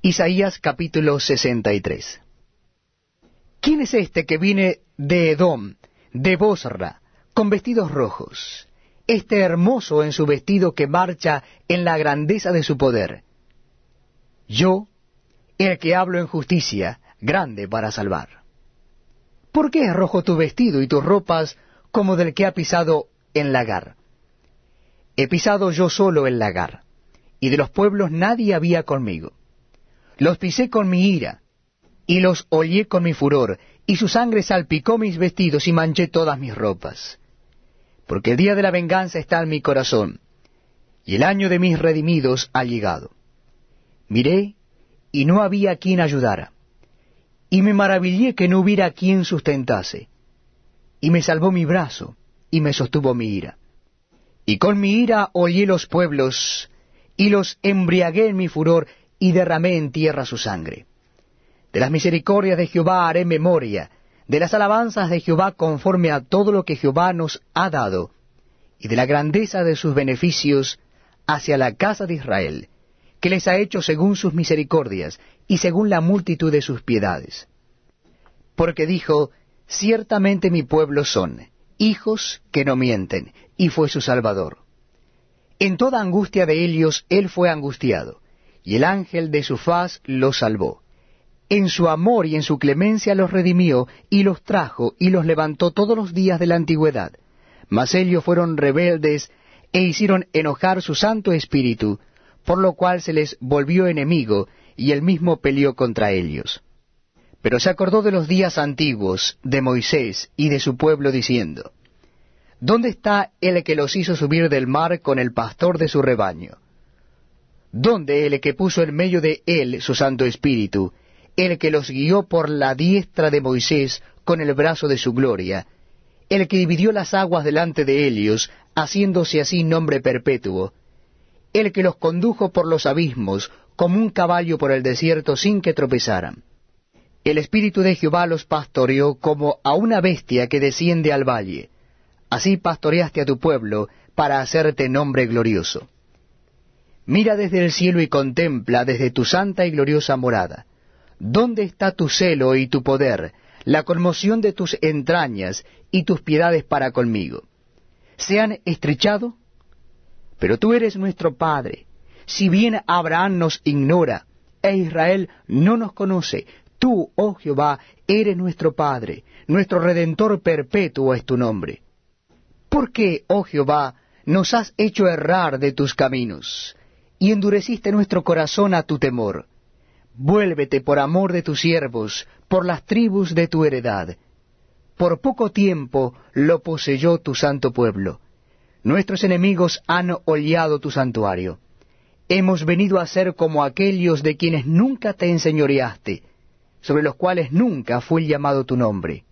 Isaías capítulo 63 ¿Quién es este que viene de Edom, de Bosra, con vestidos rojos? Este hermoso en su vestido que marcha en la grandeza de su poder. Yo, el que hablo en justicia, grande para salvar. ¿Por qué es rojo tu vestido y tus ropas como del que ha pisado en lagar? He pisado yo solo el lagar, y de los pueblos nadie había conmigo. Los pisé con mi ira, y los hollé con mi furor, y su sangre salpicó mis vestidos y manché todas mis ropas. Porque el día de la venganza está en mi corazón, y el año de mis redimidos ha llegado. Miré, y no había quien ayudara y me maravillé que no hubiera quien sustentase. Y me salvó mi brazo, y me sostuvo mi ira. Y con mi ira hollé los pueblos, y los embriagué en mi furor, y derramé en tierra su sangre. De las misericordias de Jehová haré memoria, de las alabanzas de Jehová conforme a todo lo que Jehová nos ha dado, y de la grandeza de sus beneficios hacia la casa de Israel que les ha hecho según sus misericordias y según la multitud de sus piedades. Porque dijo, ciertamente mi pueblo son, hijos que no mienten, y fue su Salvador. En toda angustia de ellos él fue angustiado, y el ángel de su faz los salvó. En su amor y en su clemencia los redimió, y los trajo, y los levantó todos los días de la antigüedad. Mas ellos fueron rebeldes, e hicieron enojar su Santo Espíritu, por lo cual se les volvió enemigo, y él mismo peleó contra ellos. Pero se acordó de los días antiguos, de Moisés y de su pueblo, diciendo, ¿Dónde está el que los hizo subir del mar con el pastor de su rebaño? ¿Dónde el que puso en medio de él su Santo Espíritu, el que los guió por la diestra de Moisés con el brazo de su gloria, el que dividió las aguas delante de ellos, haciéndose así nombre perpetuo, el que los condujo por los abismos, como un caballo por el desierto sin que tropezaran. El Espíritu de Jehová los pastoreó como a una bestia que desciende al valle. Así pastoreaste a tu pueblo para hacerte nombre glorioso. Mira desde el cielo y contempla desde tu santa y gloriosa morada. ¿Dónde está tu celo y tu poder, la conmoción de tus entrañas y tus piedades para conmigo? ¿Se han estrechado? Pero tú eres nuestro Padre. Si bien Abraham nos ignora, e Israel no nos conoce, tú, oh Jehová, eres nuestro Padre, nuestro Redentor perpetuo es tu nombre. ¿Por qué, oh Jehová, nos has hecho errar de tus caminos, y endureciste nuestro corazón a tu temor? Vuélvete por amor de tus siervos, por las tribus de tu heredad. Por poco tiempo lo poseyó tu santo pueblo Nuestros enemigos han oleado tu santuario. Hemos venido a ser como aquellos de quienes nunca te enseñoreaste, sobre los cuales nunca fue llamado tu nombre.